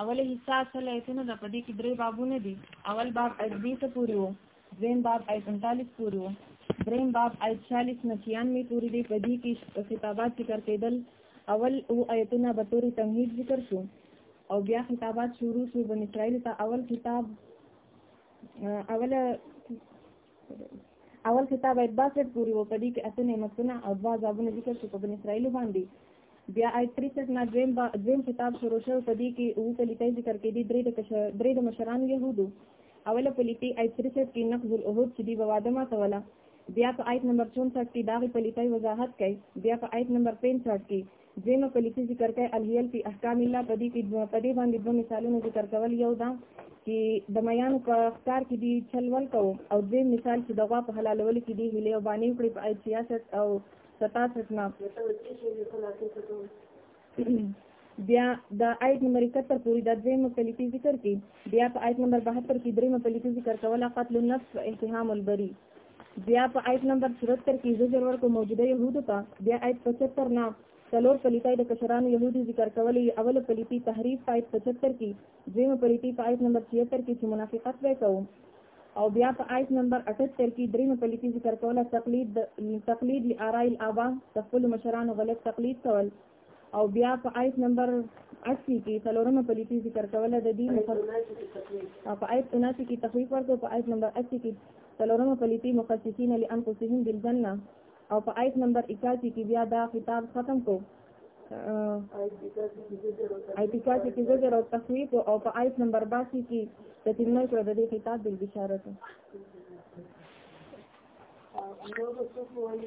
اوله حصہ اصل ایتونه د پدې کې درې بابونه دي اول باب از 20 پورې وو زم باب آی 45 پوری وو دریم باب آی 40 نه 96 پوری دی په دې کې خطابات ذکر کېدل اول او آیتونه به توري تمهید ذکر شو او بیا خطابات شروع شو بن اسرائیل ته اول کتاب اوله اول کتاب آیت 62 پورې و پدې کې اته نعمتونه او دوا عذابونه ذکر شو په بن اسرائیل باندې بیا آیت 63 نه دویم با دویم کتاب شروع شو پدې کې او په لیکي ذکر کې دي درې د کشر درې د مشران يهودو اوله په لیکي آیت 63 کې نقض العهود چې دی بواده ما تولا بیا په آیت نمبر 64 کې داغه په لیکي وضاحت کړي بیا په آیت نمبر 65 کې ځینو په لیکي ذکر کوي الهیل فی احکام الله په دې کې په دې باندې دوه مثالونه ذکر کول یو دا چې د میانو په ښکار کې دی چلول کوو او دې مثال چې د غوا په حلالولو کې دی هلې او باندې کړې په آیت 66 او 67 نه بیا د آیت نمبر 71 پورې د دویم کلیتی ذکر کې بیا په آیت نمبر 72 کې دریم کلیتی ذکر کوله قتل النفس و اتهام البری بیا په آیت نمبر 73 کې زجر ورکو موجوده يهودو ته بیا آیت 75 نه څلور پلیتای د کشرانو يهودو ذکر کولې اول پلیتی تحریف په آیت 75 کې دویم پلیتی په آیت نمبر 76 کې چې منافقت وکاو او بیا په آیت نمبر 78 کې دریم پلیتی ذکر کوله تقلید تقلید لآراء الابا تقول مشرانو غلط تقلید کول او بیا په آیت نمبر 80 کې څلورمه پلیتی ذکر کوله د دې او په آیت 79 کې تخفیف ورکړ په آیت نمبر 80 کې څلورمه پلیتی مخصصین لانفسهم بالجنه او په آیت نمبر 81 کې بیا دا خطاب ختم کو آیت 81 کې زجر او تخفیف او په آیت نمبر 82 کې تتمه شو د دې خطاب د بشارت او نو څه کوي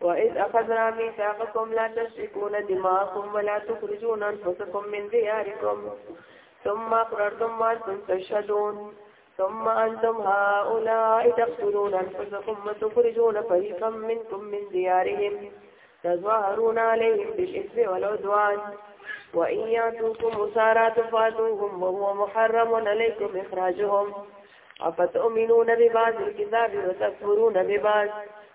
وإذ أخذنا ميثاقكم لا تشركون دماءكم ولا تخرجون أنفسكم من دياركم ثم أقررتم وأنتم تشهدون ثم أنتم هؤلاء تقتلون أنفسكم وتخرجون فريقا منكم من ديارهم تظاهرون عليهم بالإثم والعدوان وإن يأتوكم مسارا تفاتوهم وهو محرم عليكم إخراجهم أفتؤمنون ببعض الكتاب وتكفرون ببعض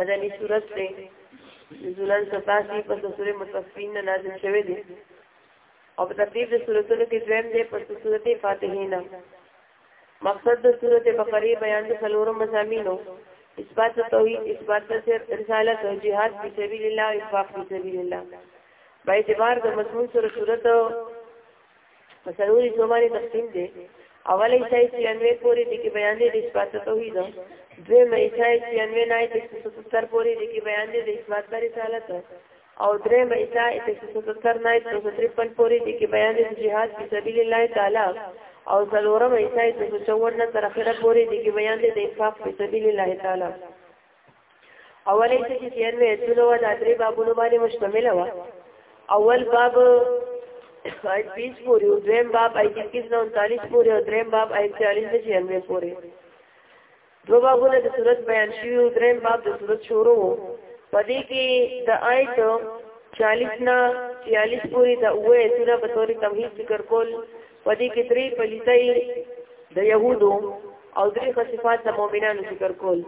مدني صورت دی نزولان ستاسی پس سور متفین نازل شوه دی او په ترتیب د سورتونو کې دویم دی پس سورت فاتحینا مقصد د سورت بقره بیان د سلورم مزامینو اثبات توحید اثبات رسالت او جهاد فی سبیل الله او انفاق فی سبیل الله په اعتبار د مضمون سره صورت په څلور حصو باندې تقسیم دی اول حصہ یې سیانوې پورې د کې بیان دی د اثبات توحید دوی مې حصہ یې سیانوې نه د 170 پورې د کې بیان دی د اثبات پر رسالت او درې مې حصہ یې 170 نه 153 پورې د کې بیان دی د جهاد په سبیل الله تعالی او څلورم حصہ یې 154 نه تر اخره پورې د کې بیان دی د انفاق په سبیل الله تعالی اولې چې چې نو ایتونه و دا درې بابونو باندې مشتمل و اول باب آیت 20 پورې او دریم باب آیت 21 نه 39 پورې او دریم باب آیت 40 نه 96 پورې دو بابونه د صورت بیان شوی او دریم باب د صورت شروع وو پدې کې د آیت 40 نه 46 پورې د اوه ایتونه په توري تمهید ذکر کول په دې کې درې پلیتۍ د يهودو او درې خصفات د مؤمنانو ذکر کول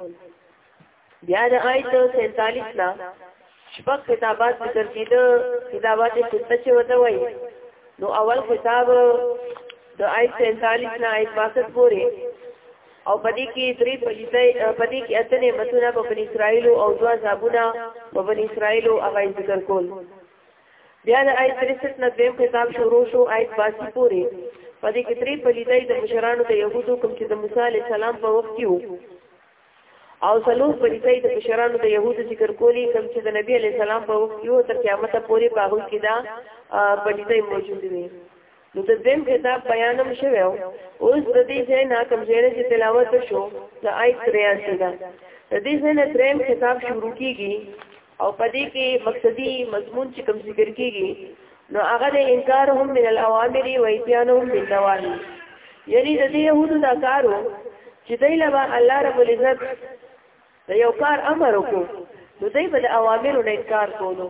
بیا د آیت 47 نا شپږ کتابات ذکر کیده کتابات سته چې وته وای نو اول کتاب د آیت 47 نا آیت 62 پورې او پدې کې درې پلیتې پدې کې اتنې متونه په بن اسرائیل او دوا زابونه په بن اسرائیل او هغه ذکر کول بیا د آیت 63 نه دویم کتاب شروع شو آیت 82 پورې په دې کې درې پلیدای د مشرانو د يهودو کوم چې د موسی عليه السلام په وخت کې او څلور پلیدای د مشرانو د يهودو ذکر کولی کوم چې د نبی عليه السلام په وخت کې تر قیامت پورې په هغه کې دا پلیدای موجود وي نو د دې کتاب بیانم شوی اوس د دې ځای نه کوم ځای چې تلاوت شو د آیت 83 دا د دې ځای نه دریم کتاب شروع کیږي او پدې کې مقصدی مضمون چې کوم ذکر کیږي نو هغه د انکار هم من الاوامر و ایتیان هم من نواهی یعنی د دې یهودو دا کارو چې دوی له الله رب العزت د یو کار امر وکړو نو دوی به د اوامرو نه انکار کولو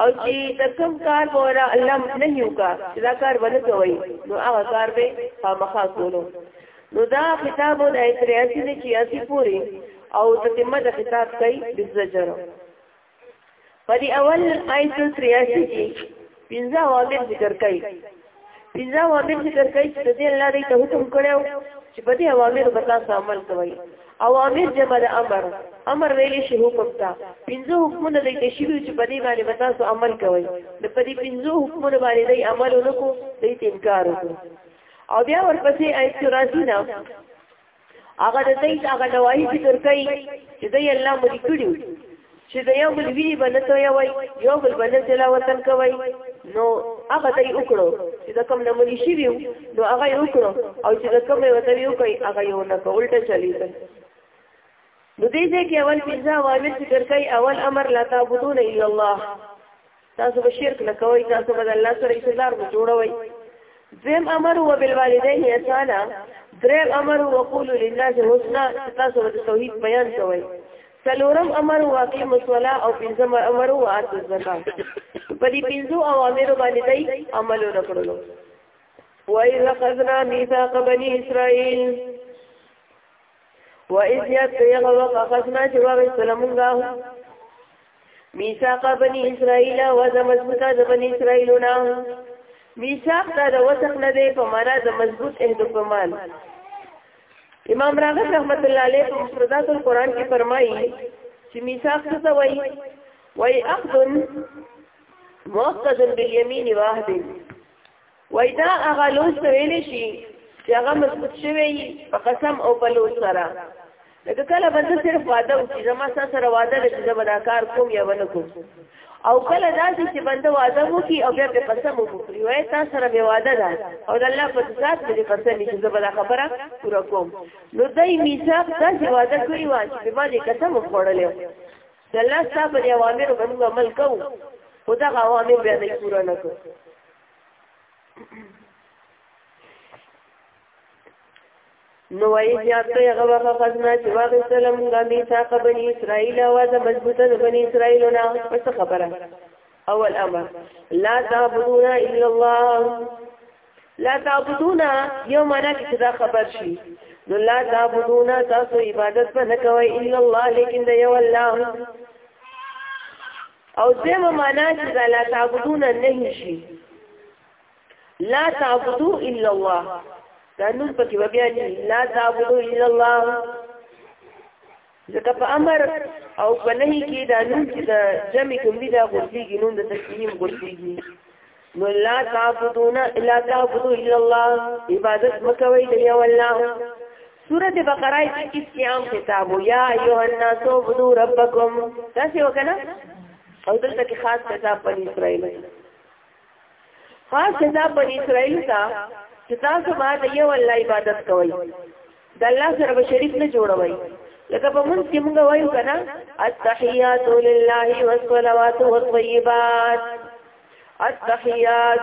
او چې د کوم کار به ولا الله نه یو کا چې دا کار ونه کوي نو هغه کار به خامخا کولو نو دا خطاب د ایتریاسی نه چې اسی پوری او تتمه د خطاب کوي بزجر په دی اول آیت 83 کې پنځه واقع ذکر کوي پنځه واقع ذکر کوي چې د الله دې ته حکم کړو چې په دې اوامر به تاسو عمل کوئ اوامر جمع د امر امر ویلې شي حکم ته پنځه حکمونه د تشریع چې په دې باندې به تاسو عمل کوئ د په دې پنځه حکمونه باندې د عمل ونکو د انکار وکړو او بیا ورپسې آیت راځي نه هغه د دې هغه نواهی ذکر کوي چې دې الله مو لیکلو چې دا یو بل وی باندې ته یو یو بل باندې چلا وطن کوي نو هغه دې وکړو چې دا کوم نه ملي شي ویو نو هغه یې وکړو او چې دا کوم یو ته یو کوي هغه یو نه الټه چلی ده نو دې دې کې اول پیزا وامر ذکر کوي اول امر لا تعبدون الا الله تاسو به شرک نه کوئ تاسو به د الله سره ایثار مو جوړوئ دویم امر هو بالوالدین احسانا دریم امر هو قول للناس حسنا تاسو به توحید بیان کوئ سلورم امر هو اقیم الصلاة او پنځم امر هو آت الزکات په دې پنځو اوامرو باندې دای عمل وکړلو وَإِذْ أَخَذْنَا مِيثَاقَ بَنِي إِسْرَائِيلَ و اذ یاد یغه وقت اخذنا چې وغه سلامونګه میثاق بنی اسرائیل و د مزبوطه د بنی اسرائیلونه میثاق دا د وثق نه دی په معنا د مضبوط عهد په مان امام راغب رحمت الله علیه په مفردات القرآن کې فرمایي چې میثاق څه وایي وایي اخذ مؤخذ بالیمین واحد وای دا هغه لوز ته ویل شي چې هغه مضبوط شوی په قسم او په لوز سره لکه کله بنده صرف واده وکړي زما سره واده لري چې زما دا کار کوم یا ونه کوم او کله داسې چې بنده واده وکړي او بیا په قسم وکړي وای تا سره به واده ده او د الله په ذات باندې قسم چې زما دا خبره پوره کوم نو دای میثاق داسې واده کوي وا چې به ما دې قسم وخوړلې د الله صاحب د اوامر باندې عمل کوو خدا غوامر بیا نه پوره نه کوو نو وایي چې اته هغه وخت خزنه چې واغې سلام غمی ثاقه بنی اسرائیل او د مضبوطه د بنی اسرائیل نه پس خبره اول امر لا تعبدون الا الله لا تعبدون یو معنا کې دا خبر شي نو لا تعبدون تاسو عبادت نه کوي الا الله لیکن د یو الله او دیمه معنا چې دا لا تعبدون نه شي لا تعبدو الا الله دا نوم پکې بیا نه لا تعبدو الا الله ځکه په امر او په نهي کې دا نوم چې د جمع کوم دي دا غوړيږي نوم د تشکیل غوړيږي نو لا تعبدون الا تعبدوا الا الله عبادت مکوي دی والله سورة بقرہ کی قیام کتاب یا ایها الناس عبدوا ربکم دا څه وکنه او دلته کې خاص کتاب پر اسرائیل خاص کتاب پر اسرائیل تا چې تاسو باندې یو الله عبادت کوئ د الله سره به شریک نه جوړوي لکه په مونږ کې مونږ وایو کنه التحیات لله والصلوات والطیبات التحیات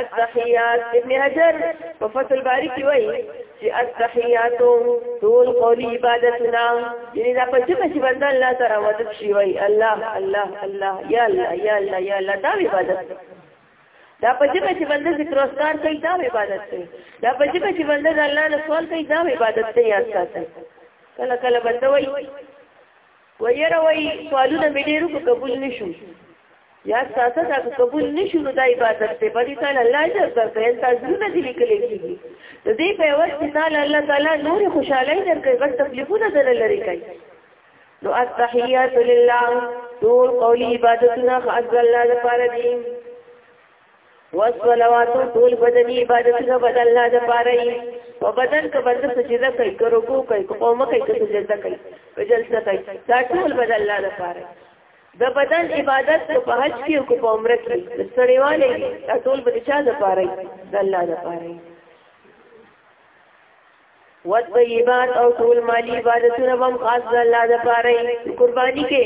التحیات ابن حجر په فصل باری کې وایي چې التحیات ټول قولی عبادتنا یعنی دا په چې چې بنده الله سره ودت شي وایي الله الله الله یا الله یا الله یا الله دا عبادت دا په جبه چې بنده ذکر اسکار کوي دا عبادت دی دا په جبه چې بنده د الله نه سوال کوي دا عبادت دی یا ساتي کله کله بنده وای ویره وای سوالونه مې ډیرو قبول نشو یا ساتي دا قبول نشو نو دا عبادت دی په دې تعالی الله اجر درکړي تاسو نه دي لیکل کېږي د دې په وخت کې تعالی الله تعالی نور خوشاله درکړي بس تکلیفونه درلري کوي نو التحیات لله ټول قولی عبادتونه خاص الله لپاره دي والصلوات ټول بدني عبادتونه بد الله لپاره دي په بدن کې بدن سجده کوي کرکو کوي قوم کوي سجده کوي په جلسه کوي دا ټول بد الله لپاره د بدن عبادت په حج کې او په عمره کې سړیواله دا ټول بد چا لپاره دي د الله لپاره والطیبات او ټول مالی عبادتونه هم خاص د الله د پاره قرباني کې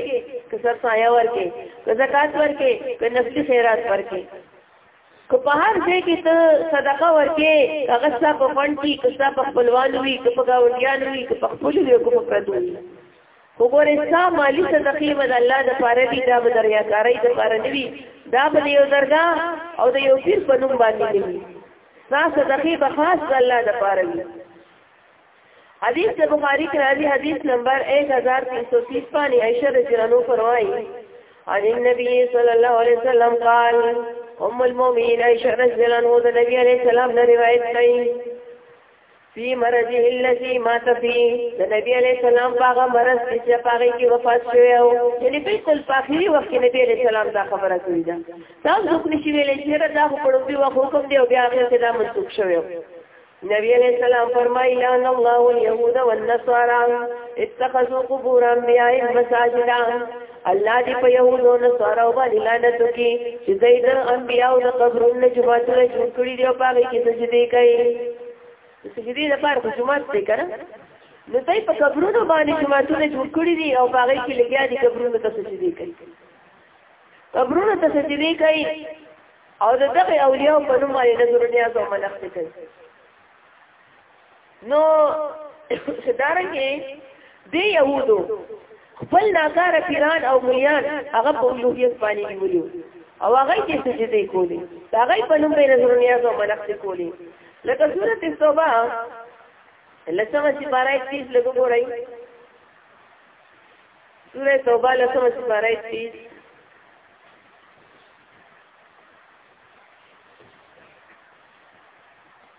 که سر سایه ورکې که زکات ورکې که نفلی خیرات ورکې که په هر ځای کې ته صدقه ورکې هغه ستا په فند کې که ستا په خپلوانو وي که په ګاونډیانو وي که په خپلو وي که په پردو وي وګوره ستا مالی صدقې به د الله د پاره دي دا به د ریاکارۍ د پاره نه وي دا به د یو درګاه او د یو پیر په نوم باندې نه وي دا صدقه به خاص د الله د پاره وي حدیث د بخاری کې راځي حدیث نمبر 1330 باندې عائشہ رضی الله عنها فرمایي عن النبي صلى الله عليه وسلم قال ام المؤمنين عائشہ رضی الله عنها د نبی عليه السلام نه روایت کوي فی مرضه الذی مات فی د نبی علیہ السلام باغه مرض چې پاغي کې وفات شوی او یعنی بالکل په اخیری وخت کې نبی علیہ السلام دا خبره کړې ده دا څوک نشي ویلې چې دا په پړوبي وخت حکم دی او بیا هغه ته دا منسوخ شوی نبی علیہ السلام فرمائی لان اللہ والیہود والنصارا اتخذوا قبور انبیاء مساجدا الله دې په يهودو نه سره باندې لعنت وکي چې دوی د انبيانو د قبرونو جماعتونه جوړ کړی دی او هغه کې سجدي کوي سجدي لپاره خو جماعت دی کنه نو دوی په قبرونو باندې جماعتونه جوړ کړی دي او هغه کې لګیا دي قبرونو ته سجدي کوي قبرونو ته سجدي کوي او دغه اولیاء په نوم باندې نظر نیاز او منښت کوي نو دارنګه دی يهودو خپل ناکار پیران او مليان هغه په لوهیت باندې نیولیو او هغه کې سجدي کولې هغه په نوم به نظر نیاز او منښت کولې لکه سورته توبه لسمه چې بارای تیز لګو ګورای سورته توبه لسمه چې بارای تیز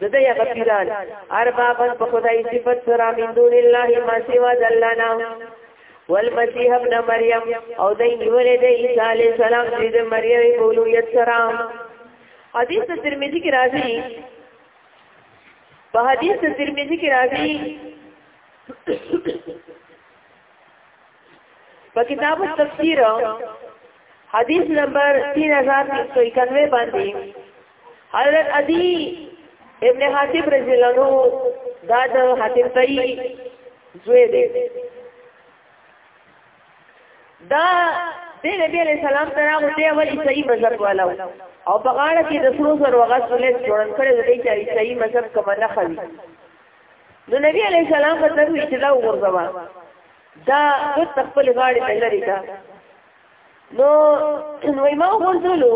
دغه هغه پیران اربابن په خدای صفت سره من دون الله ما سوا د الله نه والمسيح ابن مريم او د نیولې د عیسی علی السلام د مریم په اولویت سره حدیث ترمذی کې راځي په حدیث ترمذی کې راځي په کتاب التفسیر حدیث نمبر 3391 باندې حضرت عدی ابن حاتب رضی الله عنه دا د حاتم تئی زوی دی دا د نبی علیہ السلام تر هغه دی ول عیسائی مذهب والا او په غاړه کې د سرو زر وغس ولې جوړن کړي د دې چې عیسائی مذهب کوم نه خوي نو نبی علیہ السلام په دغه اجتماع وګرځوا دا د خپل غاړې ته لري کا نو نو ما وګورلو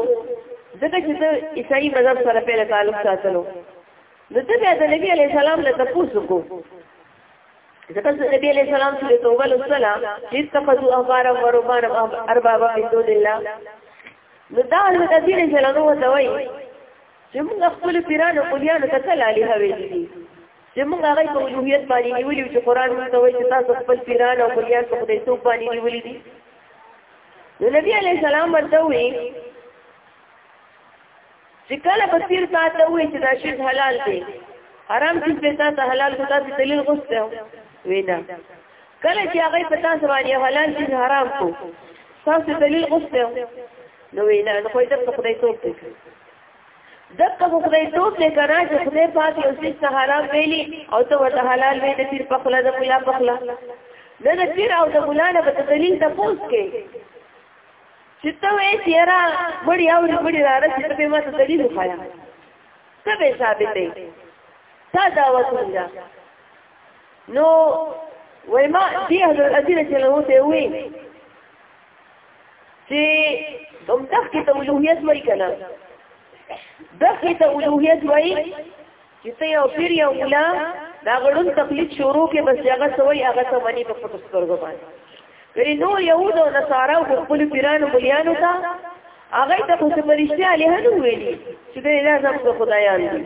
دغه چې د عیسائی مذهب سره په تعلق ساتلو نو ته بیا د نبی علی سلام له تاسو کو ځکه چې نبی علی سلام چې توبه لوسلا چې تفذو اغار او ربان ارباب من دون الله نو دا له نبی علی سلام نو ته وای چې موږ خپل پیرانو کولیانو ته کله علی هوی دي چې موږ هغه په اولوهیت باندې نیولې چې قران موږ ته وایي چې تاسو خپل پیران او خلیان په خدای توپ باندې نیولې دي نو نبی علی السلام ورته وی چې کله په پیر تا ته وی چې دا شی حلال دی حرام چې په تا ته حلال کو تاسو دلیل غوښته وینا کله چې هغه په تاسو باندې حلال چې حرام کو تاسو دلیل غوښته نو وینا نو خو دې په خدای توپ دی دغه خدای توپ دې کړه چې خدای پاک یو څه حرام ویلي او ته ورته حلال وې د پیر په خلا د مولا په خلا نه د پیر او د مولا نه په دلیل ته پوس کې چې ته وې تیرا مړی او مړی را رسې ته ما ته دلیل وخایا څه به ثابت دی تا دا وڅنګه نو وای ما دې حضرت ادي رسول الله ته وې چې کوم دغه ته الوهیت وایي کنه دغه ته الوهیت وایي چې ته یو پیر یو مولا دا غړون تقلید شروع کې بس هغه سوی هغه ته منی په پټو سترګو باندې ګری نو یهود او نصارا او خپل پیرانو مليانو ته هغه ته خو څه پرشتي عليه نه ویلي چې دا لازم د خدایان دي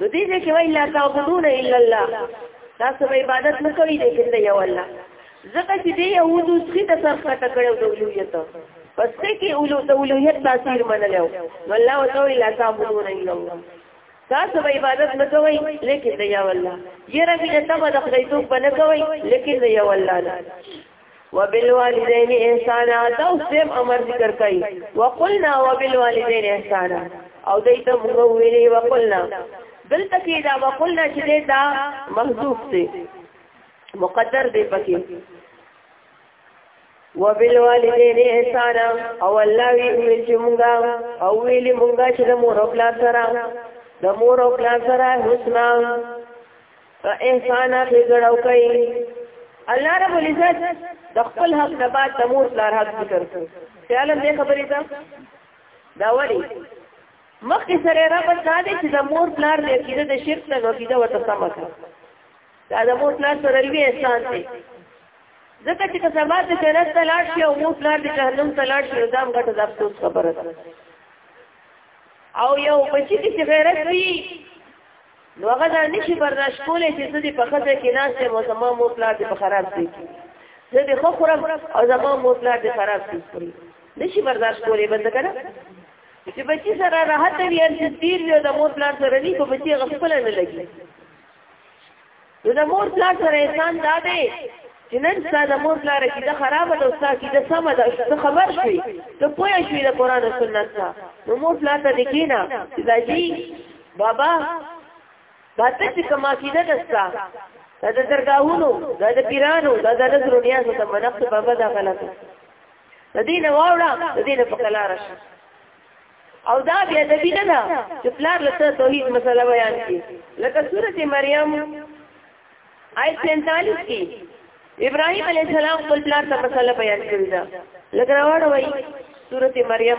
نو دې دې کې وای لا تعبدون الا الله تاسو به عبادت نه کوي دې کنده یو الله زکه چې دې یهودو څخه د سر څخه کړو د اولویت پس ته کې اولو د اولویت تاثیر منلو والله وتعالى لا تعبدون الا الله تاسو به عبادت نه کوي لیکن د یو الله یره دې ته به د خدای څوک نه کوي لیکن د یو الله نه وبالوالدین احسانا دا سم امر ذکر کوي وقلنا وبالوالدین احسانا او دې ته موږ ویلي وقلنا دلته کې دا وقلنا چې دا محذوف دی مقدر دی پکې وبالوالدین احسانا او الله وی ویل چې موږ او ویل موږ چې د مور او پلار سره د مور او پلار سره حسنا په احسان کې ګړو کوي الله رب العزت د خپل حق نه بعد د مور پلار حق ذکر کړ خیال دې خبرې ده دا وری مخکې سره را پد نه دي چې د مور پلار دې کېده د شرک نه نو کېده وته سم کړ دا د مور پلار سره لوی احسان دی ځکه چې که سبا ته جنت ته لاړ شي او مور پلار دې جهنم ته لاړ شي دا موږ ته د افسوس خبره ده او یو بچی چې غیرت وي نو هغه دا نشي برداشت کولای چې زه دې په خزه کې ناست یم او زما مور پلار دې په خراب شي زه دې خو خورم او زما مور پلار دې خراب شي نشي برداشت کولای بند کنه چې بچی سره راحت وي ان چې تیر وي د مور پلار سره نه کو بچی غفل نه لګي نو د مور پلار سره انسان دا دی چې نن ستاسو د مور پلار کې د خراب ده او ستاسو کې د سم ده څه خبر شي ته پوه شې د قران او سنت څخه نو مور پلار ته دې کینا چې دا جی بابا دا ته چې کوم عقیده دستا دا د درگاهونو دا د پیرانو دا د نظر نیاز ته منقط بابا دا غلط د دین واوړه د دین په کلار شي او دا بیا د دین نه چې پلار له توحید مسله بیان کړي لکه سورته مریم آیت 47 کې ابراهيم عليه السلام خپل پلار ته مسله بیان کړی دا لګراوړ وای سورته مریم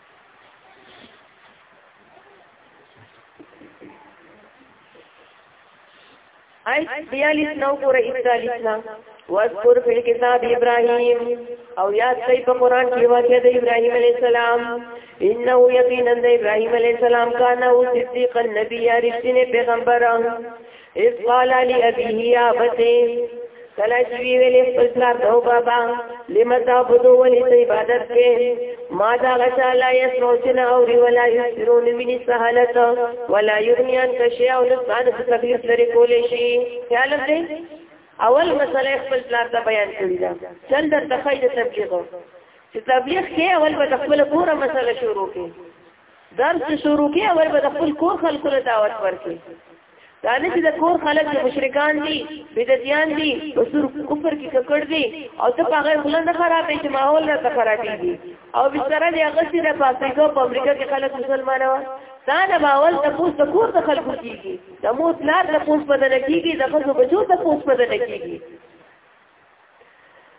آیت 42 نو ګوره 41 نا واذكر في الكتاب ابراهيم او یاد کړئ په قران کې واقعې د ابراهيم عليه السلام انه یقینا د ابراهيم عليه السلام کانه او صدیق النبي رښتینه پیغمبر اس قال علی ابیه یا بته کله چې وی ویلې خپل پلار ته بابا لمه تا بدو ولې ته عبادت کې ما دا غشا لا یسروچن او ری ولا یسرون من سهالت ولا یغنیان کشی او نسان تکلیف لري کولې شي خیال دې اول مسله خپل پلار ته بیان کړی دا چند د تخید تبلیغ چې تبلیغ کې اول به خپل پوره مسله شروع کړي درس شروع کې اول به خپل کور خلکو ته دعوت ورکړي دا نه چې د کور خلک مشرکان دي بدعتيان دي وسور کفر کې ککړ دي او ته په غیر خلنده خرابې چې ماحول را ته خرابې دي او بستره دی هغه چې د پاسېګو په امریکا کې خلک مسلمان و دا نه باول د پوس د کور د خلکو کېږي د موت لار د پوس بدل کېږي د خلکو بچو د پوس بدل کېږي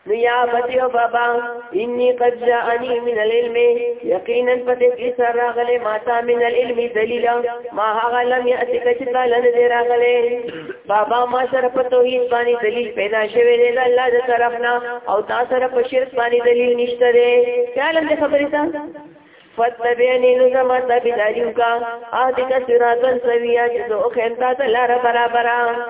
نو یا بتی او بابا انی قد جاءنی من العلم یقینا پته کی سر راغله ماتا من العلم دلیل ما هغه لم یاتک چې تعالی نه راغله بابا ما سره په توحید باندې دلیل پیدا شوه دی الله دې طرفنا او تا سره په شرک باندې دلیل نشته دی خیال دې خبرې تا فتبعنی نظم تبدالیو کا آدکا سراتن سویا جزو خیمتا تلار برابران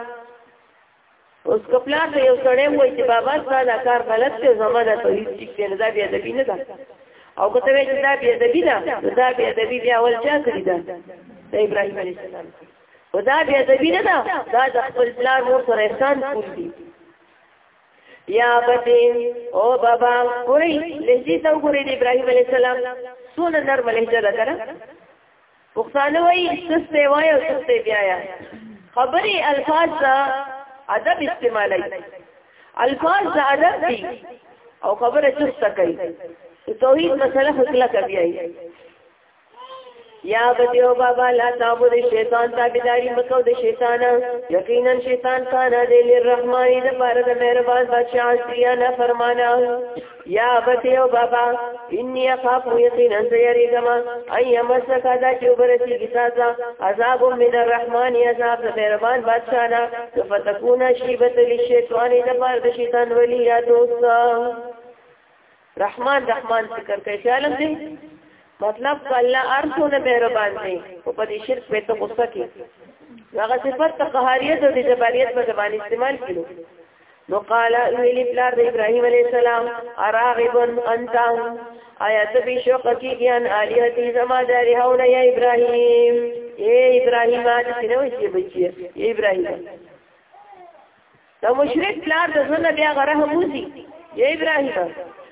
اوس کپلا ته یو سړی وای چې بابا ستا دا کار غلط دی زما دا ته هیڅ ټیک نه دا بیا د بینه ده او کته وی چې دا بیا د بینه دا بیا د بینه اول چا کړی ده د ابراهیم علی السلام او دا بیا د بینه ده دا د خپل پلار مور سره احسان کوي دی یا بته او بابا ګورې لږی ته ګورې د ابراهیم علی السلام څونه نرم لهجه ده کنه پښتانه وایي سسته وایي او سسته بیا یا خبرې الفاظ دا ادب استعمالي الفاظ دا ادب دي او خبره چسته کوي توحید مسله خپل کوي یا بدیو بابا لا تابو د شیطان تابیداری مکو د شیطان یقینا شیطان کانا دی لرحمانی د پاره د مهربان بادشاہ سیا نه فرمانا یا ابتی او بابا انی اخاف یقینا زیری کما ای مسک دا چې برسی کتازا عذاب من الرحمن عذاب مهربان بادشاہ نا فتكون شیبت للشیطان د بار د شیطان ولی یا دوست رحمان رحمان ذکر کوي خیال دې مطلب الله ارثونه مهربان دي او په دې شرک په تو غصه کې هغه صفات ته قهاریت او د جباریت په زبان استعمال کړو نو قال ویلی پلار د ابراهیم علی السلام اراغب انت آیا ته به شوق کیږي ان الیهتی زما داری هونه یا ابراهیم اے ابراهیم اج څنګه شي بچی اے ابراهیم دا مشرک پلار د زنه بیا غره هموسی اے ابراهیم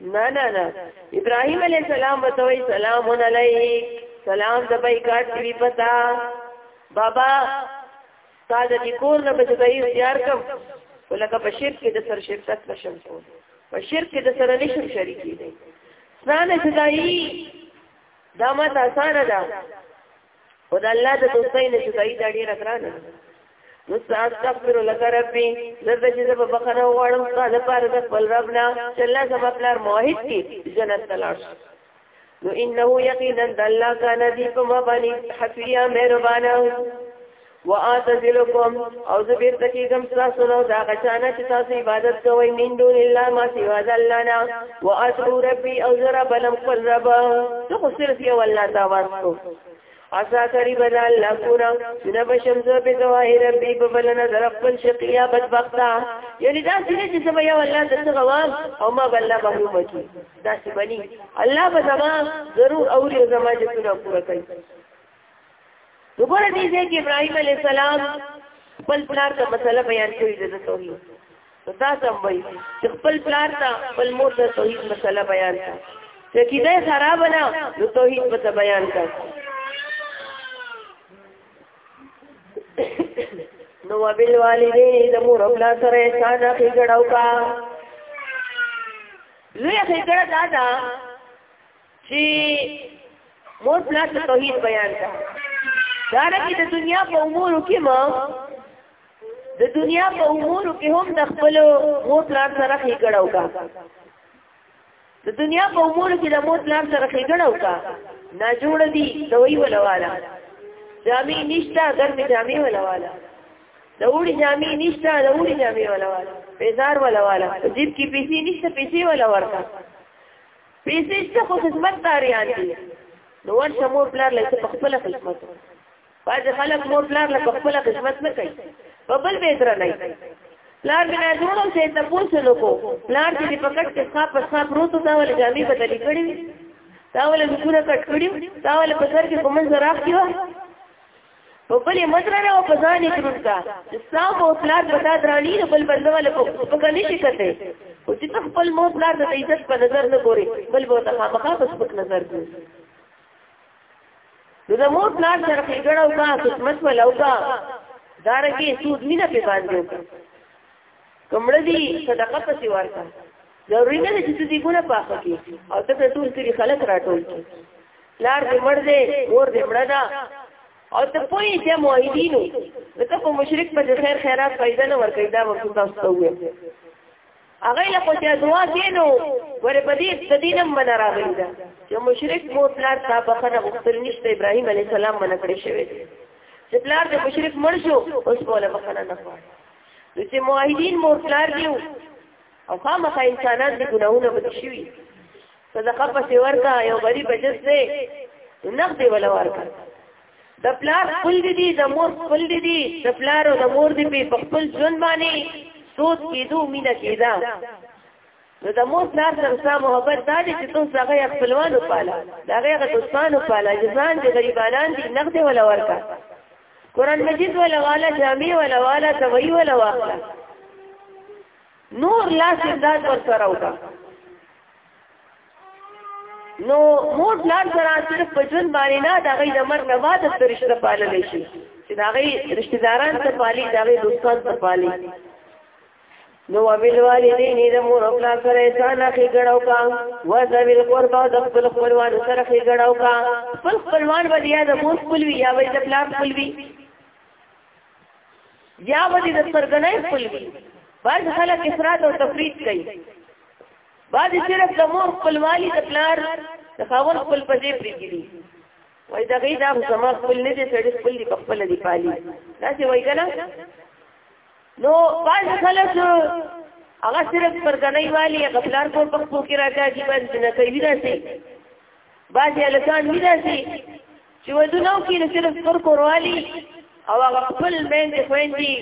نه نه نه ابراهيم عليه السلام وتوي سلام عليك سلام د بای کاټ دی پتا بابا تا د کور نه بچی زیار کم ولکه په شرک کې د سر شرکت نشم کول په شرک کې د سر نشم شریکی دی سانه جدائی دا ما ته آسان ده او د الله د دوستۍ نه جدایي دا ډېره ګرانه نو استغفر لك ربي زرد چې زه په بخنه وغواړم تا د پاره د خپل رب نه چې الله زما پلار موحد کی جنت تلاش نو انه یقینا الله کان دی په ما باندې حفیا مهربانا واعتذلکم او زه بیر تکیګم تاسو نو دا غچانا چې تاسو عبادت کوئ من دون الله ما سوا ذلنا وادعو ربي او زرا بلم قل رب ته خو صرف یو الله دا واسطو عسا قریب دا الله کونا سنا بشم زو په تواه ربي په بل نظر خپل شقیا بدبختا یعنی دا څنګه چې سم یو الله دغه غوام او ما بل الله محروم کی دا څه بني الله به زما ضرور اوري زما چې څنګه پوره کوي وګوره دې ځای کې ابراهيم عليه السلام خپل پلار ته مسله بیان کړې ده د توحید نو دا سم وایي چې خپل پلار ته خپل مور ته توحید مسله بیان کړه چې کیده خراب نه نو توحید په بیان کړه نو وبال والدین د مور خپل سره احسان اخی ګړاو کا لوی اخی ګړه دا دا چې مور پلار ته توحید بیان کا دا رنګه د دنیا په امور کې ما د دنیا په امور کې هم د خپل مور پلار سره ښېګړه وکا د دنیا په امور کې د مور پلار سره ښېګړه وکا نا جوړ دي دوی ولواله جامې نشتا ګرمې جامې ولواله د وړي جامې نشته د وړي جامې ولا والا پیزار ولا والا جیب کې پیسې نشته پیسې ولا ورکا پیسې شته خو خدمت داریان دي نو ورشه مور پلار له په خپل خدمت باج خلک مور پلار له خپل خدمت نه کوي په بل به در نه پلار بنا جوړو چې ته پوښتنه لوکو پلار دې په کټ کې صاحب په صاحب روته دا ول جامې بدلې کړې دا ول وکړه کټ کړې دا ول په سر کې کومن زراف کیو په بلې مدرنه او په ځان یې درون کا اسلام او پلار په تا درانی نه بل بنده ولا په کني شي کته او چې ته خپل مو پلار د عزت په نظر نه ګوري بل به ته خامخا په سپک نظر ګوري نو د مور پلار سره پیګړه او کا خدمت ولا او کا دارنګي سود مینه په باندې وکړه کمړه دی صدقه پسې ورکا ضروري نه چې دې ګونه پاخه کی او ته ته ټول کړي خلک راټول کی لار دې مړ دې مور دې مړ ده او ته پوي چې موحدینو ته په مشرک په خیر خیرات پیدا نه ورکې دا ورته تاسو ته وي هغه له کوته دعا کینو ور په دې ستدینم من راغلی دا چې مشرک مور پلار تا بخنه غوښتل نشته ابراهیم علی السلام منکړې شوی چې پلار د مشرک مړ شو اوس مولا بخنه نه غواړي نو چې موحدین مور پلار دیو او خامخا انسانان دي ګناهونه به شي صدقه پسې ورکا یو غریب بجس دی نقد ولا ورکا د پلار خپل دي د مور خپل دي د پلار او د مور دي په خپل ژوند باندې سود کېدو مینه کېدا نو د مور پلار سره سم محبت دا دي چې تاسو هغه خپلوانو پاله دا هغه دوستانو پاله ځان دي غریبانان دي نقد ولا ورکا قران مجید ولا والا جامع ولا والا توي ولا واخلا نور لا سندات ور سره وکا نو مور پلان سره صرف په جون باندې نه دا غي د مرګ نه بعد د رشتہ پالل شي چې دا غي رشتہ داران ته پالي دا غي دوستان ته پالي نو وبل والدین د مور او پلار سره احسان اخی ګړاو کا و ذویل قربا د خپل خپلوان سره اخی ګړاو کا خپل خپلوان به یا د مور خپل وی یا د پلار خپل وی یا به د سرګنای خپل وی بعض خلک افراط او تفرید کوي بعض صرف د مور خپلوالي د پلار د خاون خپل پځې پریږدي وای دا غي دا زما خپل نه دي سړي خپل دي خپل دي پالي دا چې وای کنه نو باز خلک هغه صرف پرګنۍ والی غفلار په پخپو کې راځي باندې نه کوي داسي باز الکان دي داسي چې ودونو کې نه صرف پر کوروالی او هغه خپل مین دي خويندي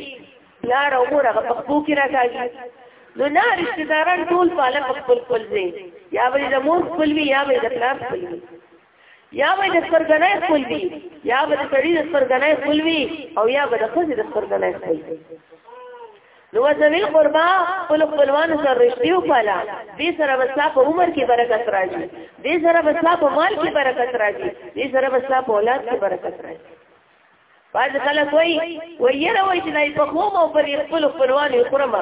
لار او مور هغه پخپو کې راځي نو نه رشتہ داران ټول پاله خپل خپل دي یا به د مور خپل وي یا به د پلار خپل وي یا به د سرګنای خپل وي یا به د سړي د سرګنای خپل وي او یا به د خځې د سرګنای خپل وي نو وزویل قربا خپل خپلوان سره رښتیو پالا دې سره وسا په عمر کې برکت راځي دې سره وسا په مال کې برکت راځي دې سره وسا په اولاد کې برکت راځي باز خلک وای وای یره وای چې دای په خوم او پر خپل خپلوانو خورم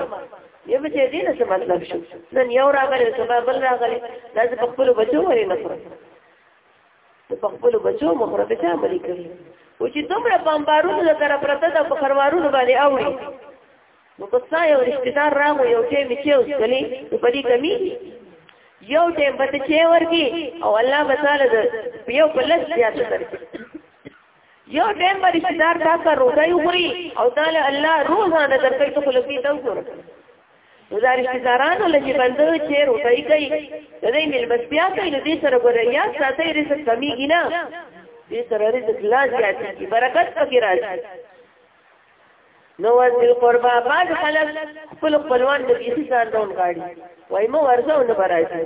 یو به دې نه څه مطلب شو نن یو راغلی سبا بل راغلی دا په خپل بچو ورې نه خورم په خپل بچو مخره به چا ملي کړی او چې دومره بمبارونو سره پرته د بخروارونو باندې اوړي نو په څا یو رشتہدار راغو یو ټیم چې اوس کلی نو په دې کمی یو ټیم به چې ورکی او الله بتاله د یو په لږ زیات ورکی یو ټیم به رشتہدار تا کا روزه یو خوري او تعالی الله روزه نه درکې ته خلقي دا وګوره نو دا رشتہدارانو لږه بندو چې روزه یې کوي د دې مل بس بیا کوي د دې سره ګوریا یا ساتي رزق کمیږي نه دې سره رزق لا زیات کی برکت پکې راځي نو ورته قربا باز خلک خپل خپلوان د بیخي ځان ډون غاړي وای مو ورځو نه برایته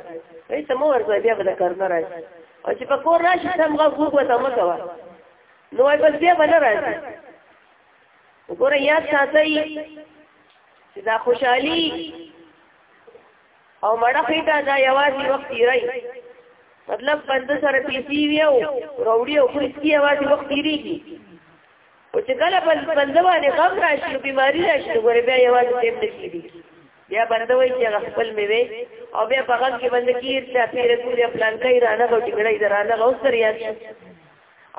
وای ته مو ورځو بیا به کارنه راځي او چې په کور راشي سم غو غو ته مو کوا نو وای بس بیا به نه راځي وګوره یاد ساتئ چې دا خوشحالي او مړه خېټه دا یوازې وخت تیرای مطلب بنده سره پیسې ویو روړی او خو هیڅ یوازې وخت تیریږي او چې کله بل بنده باندې غم راشي نو بیماری راشي نو ګوره بیا یوازې تیم نه کېږي بیا بنده وایي چې هغه خپل میوې او بیا په غم کې بنده کېږي چې پیره ګورې پلانکۍ رانه غو چې ګړی در رانه غو سر یاد شي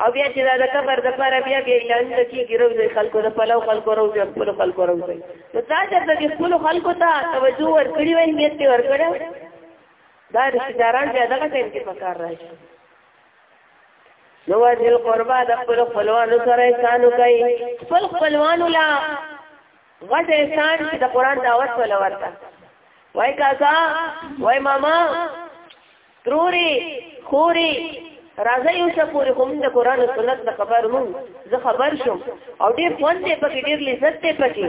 او بیا چې دا د قبر د پاره بیا بیا اعلان کوي چې روزي خلکو د پلو خلکو روزي خپل خلکو روزي نو تا چې د خپل خلکو ته توجه ورکړي وای نیت ورکړه دا رشتہ داران بیا دغه ټیم کې پکار راشي نو ذل قربا د خپل خپلوانو سره احسان وکړي خپل خپلوانو لا غټ احسان چې د قران دعوت ولا ورته وای کاکا وای ماما تروري خوري راځي یو څه پورې کوم د قران او سنت د خبر مون زه خبر شوم او ډیر خوند دې پکې ډیر لذت دې پکې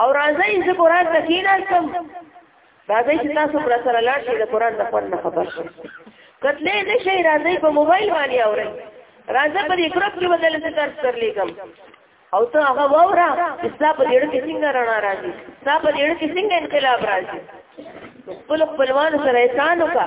او راځي زه قران ته کیناستم راځي چې تاسو پر سره لاړ شئ د قران د خوند خبر شئ کتلې نه شي راځي په موبایل باندې اورئ راځه په دې ګروپ کې بدل څه درس کر لګم او ته هغه وورا چې ستا په دې کې څنګه رڼا راځي ستا په دې کې څنګه انقلاب راځي خپل خپلوان سره احسان وکړه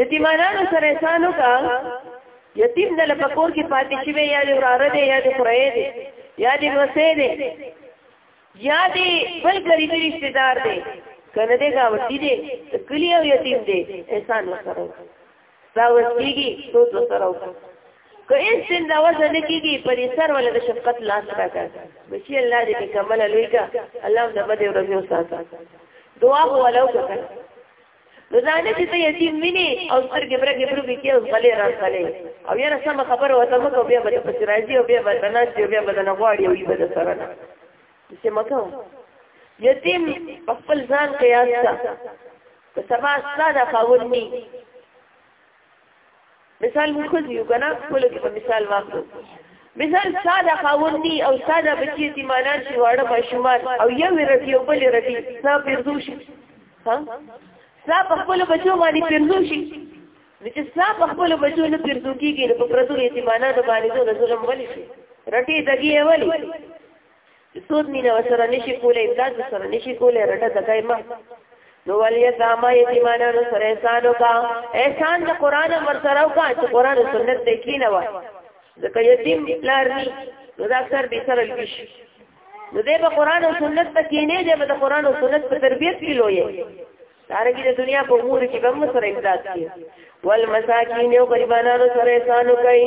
یتیمانانو سره احسان وکړه یتیم د لپکور کې پاتې شوی یا د وراره دی یا د خورې دی یا د نوسې دی یا د بل غریبي رشتہ دار دی کنه دې گاوتی دی کلی او یتیم دی احسان وکړه دا وسیږي تو تو سره وکړه که هیڅ دین دا وزن کیږي په دې سر ولې د شفقت لاس راکړه بچي الله دې کمل لوی کا الله دې بده ورځو ساته دعا هو ولو کړه نو ځانه چې ته یتیم ویني او سترګې برګې برګې کې او غلې را غلې او یاره سم خبره وته مکو بیا به په راځي او بیا به نه چې بیا به نه غواړي او یې به سره نه چې مکو یتیم په خپل ځان قیاس کا که سبا ستاسو خاوند ني مثال مو خو یو کنه کله کې مثال واخلو مثال ساده خاوندی او ساده بچی تی مانان شي واړه ماشومان او یو ورته یو بل رټي سا پیرزو شي ها سا په خپل بچو باندې پیرزو شي چې سا په خپل بچو نه پیرزو کیږي په پردو یتیمانانو باندې ظلم ولي شي رټي دګي ولي چې سود مینه وسره نشي کولای امداد وسره نشي کولای رټه دکای ما نو ولیا داما یتیمانانو سره احسان وکا احسان د قران امر سره وکا چې قران او سنت دې کینه و ځکه یتیم لار ني نو دا اکثر به سره لږ نو دې په قران او سنت ته کینه دې په قران او سنت په تربيت کې لوی دارنګه د دنیا په امور کې کوم سره امداد کوي والمساکین او غریبانو سره احسان کوي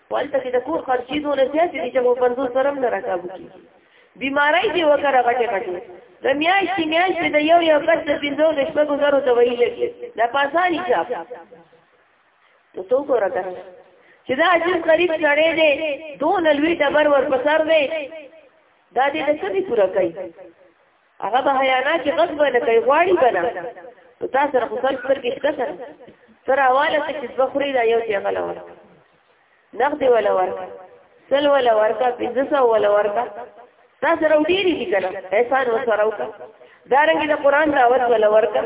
والته کې د کور خرچې دونه زیاتې دي چې مو 50 سره نه راکابو کی بیماری دی وکړه غټه غټه د میاشتې میاشتې د یو یو کس د پینځو د شپږو زرو ته ویل لګي دا پاسانی حساب نو تو کو راکړه چې دا عجیب غریب سړی دی دون لوی ډبر ور پسر دی دا دې د څه پورا کوي هغه به حیانا چې غږ به نه کوي غواړي به نه نو تا سره خو سر سترګې شته سره سره حواله کې چې دوه خوري دا یو چې هغه لور نقد ولا ورکا سل ولا ورکا پنځه سو ولا ورکا تا سره ډېری دي کنه احسان وسره وکړه دا رنګ د قران دعوت ولا ورکا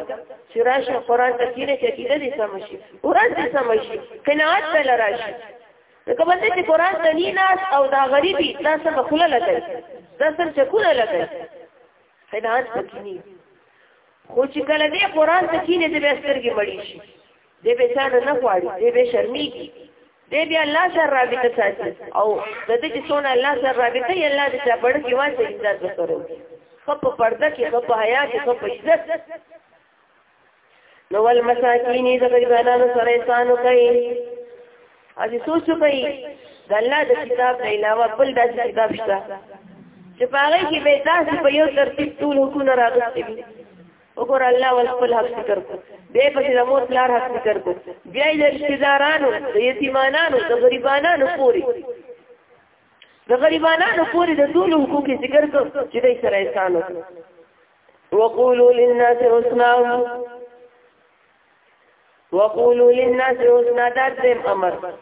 چې راشه قران ته کینه چې کیده دي سم شي قران دې سم شي قناعت ته لراشي لکه باندې چې قران ته نه ناس او دا غریبي دا څه په خوله لګي دا څه چې خوله لګي خدای پکې نه خو چې کله دې قران ته کینې دې بسترګې مړی شي دې به ځان نه غواړي دې به شرمېږي دې بیا الله سره رابطه ساتي او د دې چې څونه الله سره رابطه یې الله دې سره بڑ کې واسه عزت وکړو خپ پرده کې خپ حیا کې خپ عزت نو ول مساکین د غریبانو سره احسان کوي اځي سوچ کوي د الله د کتاب نه علاوه بل د کتاب شته چې پاره کې به تاسو په یو ترتیب ټول حکومت راغلي دي وګور الله ول خپل حق ذکر کو به په د موت لار حق ذکر کو بیا د رشتہ دارانو د یتیمانانو د غریبانو پوری د غریبانو پوری د ټول حقوق ذکر کو چې د سره احسان وکړي وقولوا للناس حسنا وقولوا للناس حسنا دا دیم امر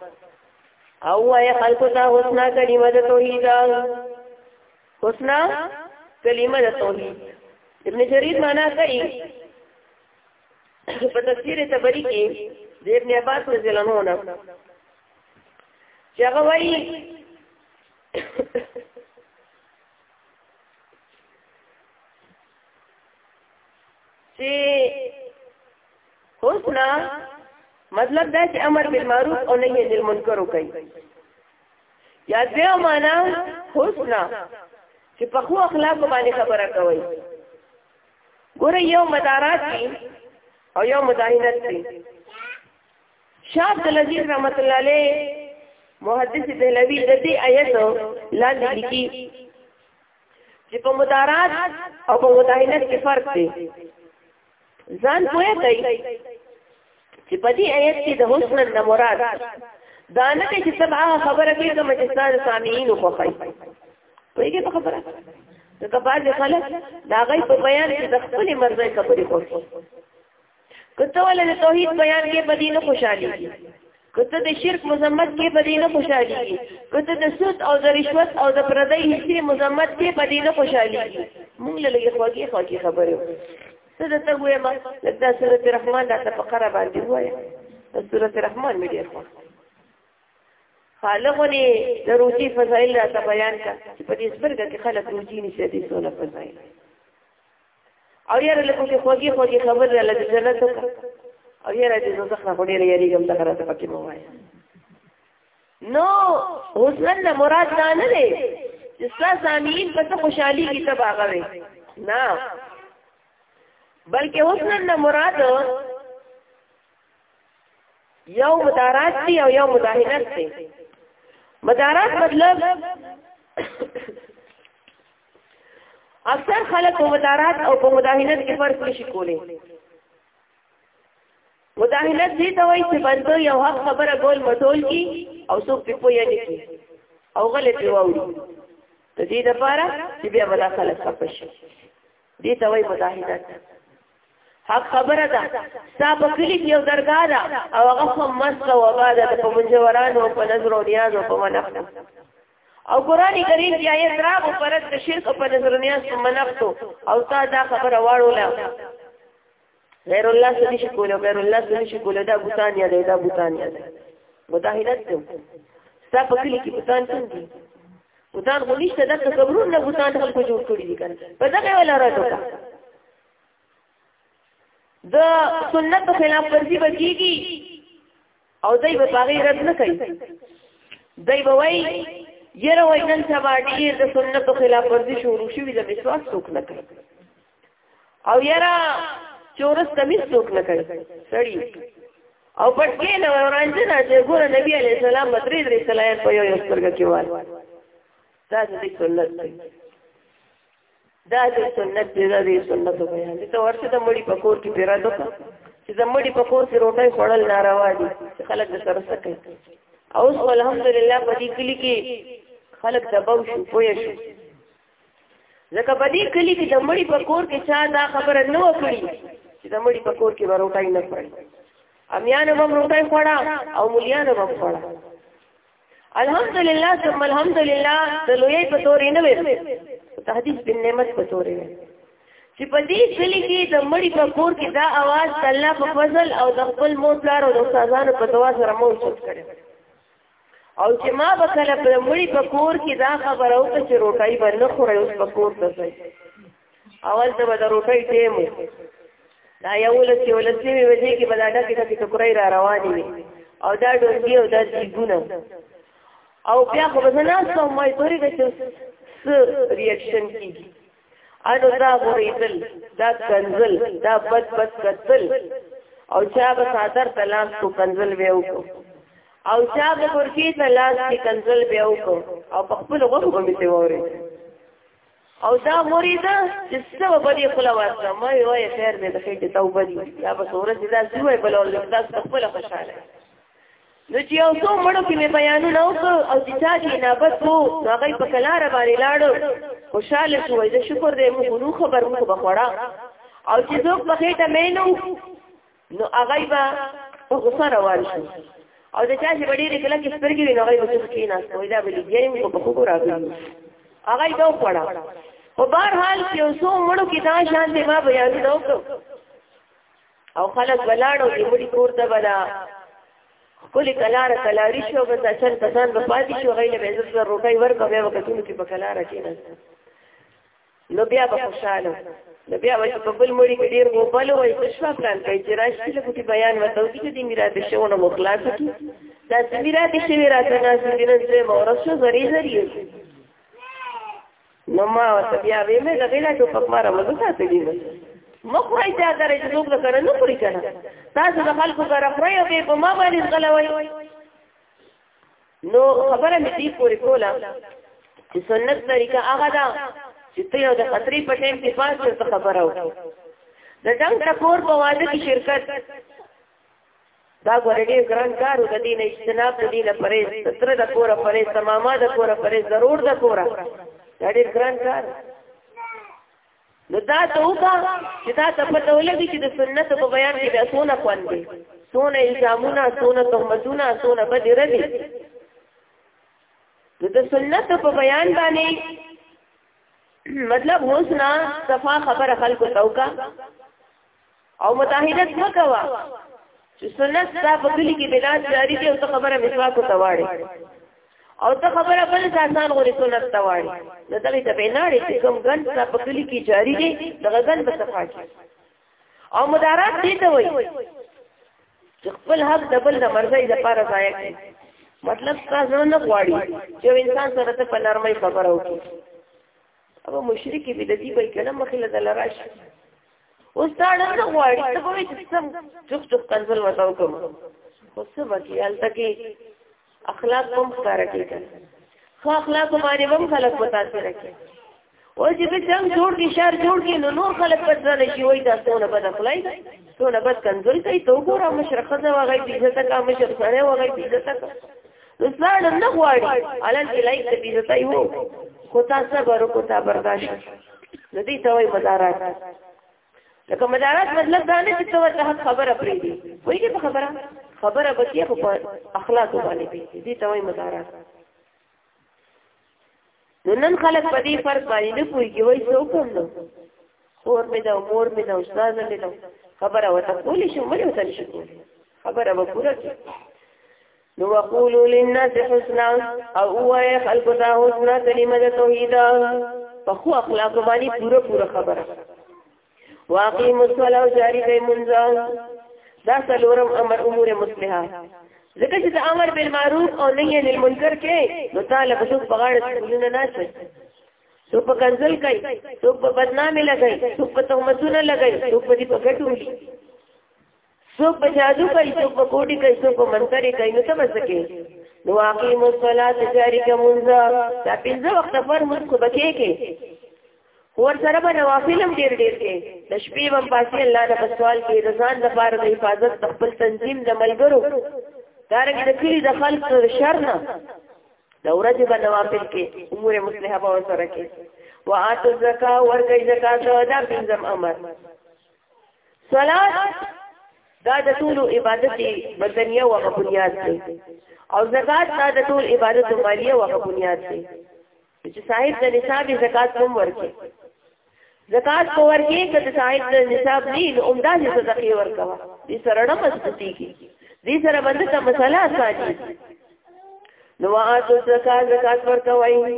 او وای خلق ته حسنا کلمه د توحید حسنا کلمه د توحید ابن جریر معنا کوي په تفسیر تبری کې د ابن عباس رضی الله عنه چې هغه وایي چې حسنا مطلب دا چې امر بالمعروف او نهي عن المنکر کوي یا دې معنا حسنا چې په خو اخلاق باندې خبره کوي ګوره یو مدارات دي او یو مداهنت دي شاه عبدالعزیز رحمت الله علیه محدث دهلوی د دې آیت لاندې لیکي چې په مدارات او په مداهنت کې فرق دی ځان پوهه کوي چې په دې آیت کې د حسن نه مراد دا نه دی چې سبا خبره کوي کوم چې ستاسو سامعین خو کوي پوهیږي په خبره دا کبار دي خلک دا غي په بیان کې د خپل مرزه خبرې کوي کته ول د توحید بیان کې په دین خوشالي کته د شرک مذمت کې په دین خوشالي کته د سود او د رشوت او د پردې حصے مذمت کې په دین خوشالي موږ له لږه خوږی خوږی خبرو څه د ته وې ما لکه سورۃ الرحمن دا په قره باندې وایي سورۃ الرحمن مې ډیر خوښ خالقونی د روزي فضایل راته بیان کا چې په دې سپرګه کې خلک روزي نشي دي سونه فضایل او یاره له کومې خوږې خوږې خبرې را لږ جنت وکړه او یاره دې زه څخه خو ډېره یارېږم دغه راته پکې مه وایه نو حسن نه مراد دا نه دی چې ستا سامعین په څه خوشحالي کې ته به هغه وې نه بلکې حسن نه مراد یو مدارات دی او یو مداهنت دی مدارات مطلب اکثر خلک په مدارات او په مداهنت کې فرق نشي کولی مداهنت دې ته وایي چې بنده یو حق خبره ګول مټول کی او څوک په پوهه نه کی او غلط ووري ته دې د پاره چې بیا ولا خلک خپه شي دې ته وایي مداهنت حق خبره ده ستا په کلی کې یو درګاه ده او هغه هم مسله وباده په منځورانو په نظر او نیاز او په منښت او قران کریم کې آیت راغو پرد د شرک په نظرونیا سمنختو او تا دا خبره واړوله غیر الله سړي شي کولو غیر الله سړي شي کولو دا بوتان یا دا بوتان یا مداهلت کوم ستا په کلی کې بوتان څنګه دي بوتان خو نشته دا قبرون نه بوتان خلکو جوړ کړی دي کنه په دغه ولا راځه د سنت خلاف ورزي بچيږي او دای په هغه رد نه کوي دای به وای یره وای نن سبا ډیر د سنتو خلاف ورزي شروع شوی د مسواک څوک نه کوي او یره چورس د مس څوک نه کوي سړی او پټ کې نه ورانځي نه چې ګور نبی علی السلام مدري درې سلام په یو سترګه کې وای دا د سنت دی دا د سنت دی دا د سنت بیان دی ته ورشه د مړي په کور کې پیرا دوه چې د مړي په کور کې روټۍ خوړل ناروا دي خلک د سره سکه او اوس الحمدلله په دې کلی کې خلک دباو شو پوه شو ځکه په دې کلی کې د مړي په کور کې چا دا خبره نه وکړي چې د مړي په کور کې وروټای نه پړي امیان هم روټای خوړه او مليان هم خوړه الحمدلله ثم الحمدلله د لوی په تورې نه وي تحدیث بن نعمت په تورې وي چې په دې کلی کې د مړی په کور کې دا आवाज د الله په فضل او د خپل مور پلار او د استادانو په دوا سره مو چت کړي او چې ما به کله په مړی په کور کې دا خبره وکړه چې روټۍ به نه خوري اوس په کور ته ځي اول ته به د روټۍ ټیم و دا یولس یولس نیمې بجې کې به دا ډکې ډکې ټکرۍ را روانې وي او دا ډونګي او دا جیګونه او بیا خو به زه ناسته وم وایي تورې که چې څه ریاکشن کېږي انو دا غورېدل دا کنزل دا بد بد کتل او چا به ساتر ته لاس کو کنزل به وکړو او چا به ګرګې ته لاس کې کنزل به وکړو او په خپل غوږو به مې ته وورېدل او دا مرید چې څه په دې خلا ورته ما یو یې خیر دې ته کې توبه دي دا په صورت دې دا سوې بل ول دا خپل خوشاله نو چې یو څو مړو کې مې بیانونه وکړ او چې چا چې نابت وو هغه په کلار باندې لاړو خوشاله شو وای زه شکر دې موږ نو خبر موږ بخوړه او چې څوک په خېټه مې نو نو هغه به په غوسه روان شي او د چا چې ډېر کله کې سترګې وي نو هغه به څه کې نه کوي دا به لګي یو په خوب راغلی هغه دا وړا په بهر حال کې اوسو مړو کې دا شان دی ما بیان نو کو او خلک بلاړو دې مړي کور ته بلا خپل کلار کلاری شو بس اچن کسان په پاتې شو غیله به عزت ور روټي ورکو بیا وکتون کې په کلار کې نه نو بیا به خوشاله نو بیا وایي په بل مړي کې ډیر غوبل وایي څه شو پلان کوي چې راشي له کوټي بیان ورته وکړي چې دې میراث شو نو مخلاص کی دا چې میراث شي میراث نه چې دې نن زه مورث شو زری زری نو ما ورته بیا وې مې دا غیلا ټو پک مارا مزه ساتي دي مخوای دا درې چې څوک سره نه پوری کنه تاسو د خلکو سره خړې او په ما باندې غلوي نو خبره مې دې پورې کوله چې سنت طریقه هغه ده چې ته یو د خطرې په ټیم کې پاس ته خبره وکړې د ډنګ ټکور په واده کې شرکت دا ګورې ډېر ګران کار د دین اجتناب د دین پرې ستر د کوره پرې تمامه د کوره پرې ضرور د کوره دا ډېر ګران کار نو دا ته وکا چې دا ته پته ولګي چې د سنت په بیان کې بیا څونه خوان دي څونه الزامونه څونه تهمتونه څونه بدې ردي نو د سنت په بیان باندې مطلب حسنا صفا خبر خلق توکا او متاهدت مکوا چې سنت دا په کلی کې بدعت جاری دي او ته خبره مسواک ته واړې او ته خبره بل ځان غوړي سنت ته واړې نو ته ته به نه لري چې کوم ګن دا په کلی کې جاری دي دغه ګن په صفه کې او مدارات دي ته وایي چې خپل حق د بل د مرزي د پاره ځای کې مطلب تاسو نه غواړي چې انسان سره ته په نرمۍ خبره وکړي او مشرکی بدعتي به کنه مخله دلراش اوس دا ډول غواړي ته وایي چې سم چوک چوک کنزل ورته وکم خو څه وکي هلته کې اخلاق هم ښکاره کېږي خو اخلاق باندې هم خلک متاثر کړي او چې به څنګه جوړ دي شهر جوړ دي نو نور خلک پټ نه شي وای دا څونه بد اخلای څونه بد کنزل کوي ته وګوره مشرخه دا وغي دې ته کا مشر سره وغي دې ته کا ځان نه غواړي علل کې لایک ته پیزه تای وو خو تا صبر کو تا برداشت نه دي ته وای مدارات لکه مدارات مطلب دا نه چې ته ورته خبره پرې دي وایي په خبره خبره بچي خو په اخلاق باندې دي ته وای مدارات نو نن خلک په دې فرق باندې نه پوهیږي وای څه وکړم نو خور مې دا مور مې دا استاد مې دا خبره وته کولی شم ولې وته نشم کولی خبره به پوره کړي نو وقولو للناس حسنا او اوه خلق دا حسنا کلمه د توحید په خو اخلاق باندې پوره پوره خبره واقعي مسوله او جاری کوي منځه دا څلورم امر امور مصلحه ځکه چې د امر بالمعروف او نهي عن المنکر کې نو تعالی په څوک بغاړه څونه نه شي څوک په کنزل کوي څوک په بدنامي لګي څوک په تهمتونه لګي څوک په دې په ګټو څوک په جادو کوي څوک په کوډي کوي څوک په منتري کوي نو څه بسکه نو اقیم الصلاۃ جاری کومزا دا پنځه وخت پر موږ کو بکې کې ور سره به نوافل هم ډیر ډیر کې د شپې هم پاسې الله نه سوال کې رضان د پاره د حفاظت د خپل تنظیم د ملګرو دارنګ د کلی د خلق شر نه د ورځې به نوافل کې امور مصلحه به سره کې وآت الزکا ورګي زکات دا پنځم امر صلات دا د ټول عبادت بدنیه او بنیاد دی او زکات دا د ټول عبادت مالیه او بنیاد دی چې صاحب د نصاب زکات کوم ورکړي زکات کو ورکړي کته صاحب د نصاب نه نو عمدہ دې صدقې ورکوا دې سره نه مضبوطي کی دې سره باندې ته مسله اساني نو آتو زکات زکات ورکوي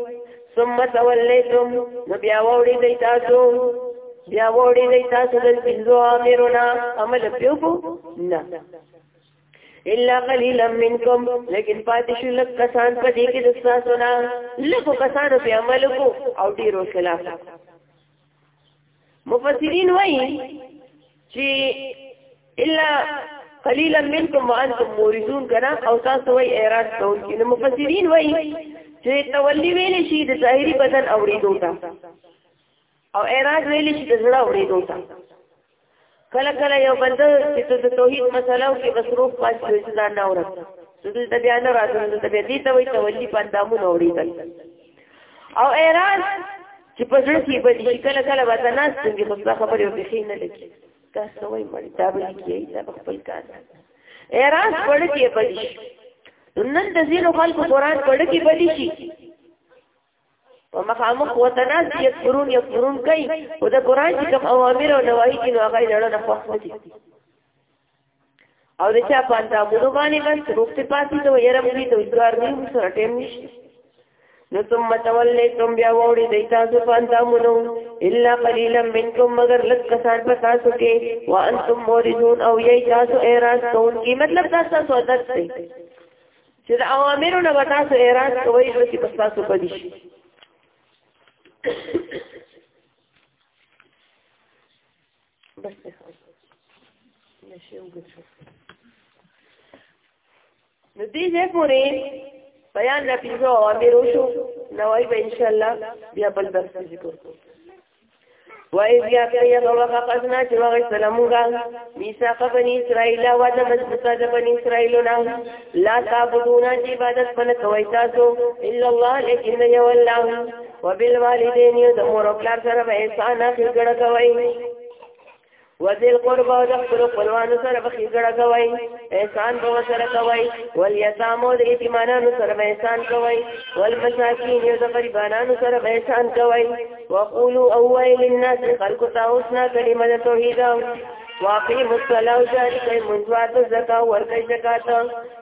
ثم تولیتم نو بیا وړي دی تاسو بیا وړي دی تاسو د پنځو امرنا عمل پیوبو نه الا قليلا منكم لیکن پاتې شو لک کسان په دې کې د تاسو نه لکو کسانو په عمل کو او ډیرو خلاف مفسرین وایي چې الا قليلا منكم وانتم مورثون کنا او تاسو وایي اعراض کوون کې نو مفسرین وایي چې تولی ویل شي د ظاهري بدن اوریدو ته او اعراض ویل شي د زړه اوریدو ته کله کله یو بنده چې د توحید مسله او کې مصروف پاس شي ځان نه اوري دې د بیان راځي د بیا دې ته وي تولی پندامو نوړیدل او ایران چې په ځل کې به دې کله کله وته ناس څنګه خو دا خبرې او بخې نه لګي تاسو وایي مړ دا به کې دا خپل کار ایران پړ کې به نن د زینو خلکو قرآن پړ کې به شي ومخامخ وتناس یکفرون یکفرون کوي او د قران چې کوم اوامر او نواهی چې نو هغه لړو نه خوښ نه دي او د چا پان دا مونږ باندې بس روکته پاتې ته یې رب دې ته ځوار دې سره ټیم نشته نو ثم تولیتم بیا وړي د تاسو پان دا مونږ الا قليلا منکم مگر لک کسان په تاسو کې وانتم موردون او یې تاسو اعتراض کوونکی مطلب تاسو عادت دی چې د اوامرو نه تاسو اعتراض کوئ نو چې پس تاسو پدې شي بس ته نشي وګورئ نو دې ځای پورې بیان د پیزو اوامرو شو نوای به ان شاء الله بیا بل درس ذکر کوو وَإِذْ يَعْتَيَدُ وَقَفَزْنَا چې وغیستل مونږه میثاق بني اسرائیل او د مضبوطه د بني اسرائیل نه لا تعبدون چې عبادت بل کوي تاسو الا الله لیکن یو الله وبالوالدین د مور او پلار سره به احسان اخی ګړه کوي وذل قربا د خپل خپلوانو سره په خېګړه کوي احسان به سره کوي ول یتامو د یتیمانو سره به احسان کوي ول مساکین یو د غریبانو سره به احسان کوي وقولوا اویل الناس خلق تاوسنا کلمه د توحید واقیم الصلاه جاری کوي منځوات زکا ورکړي زکات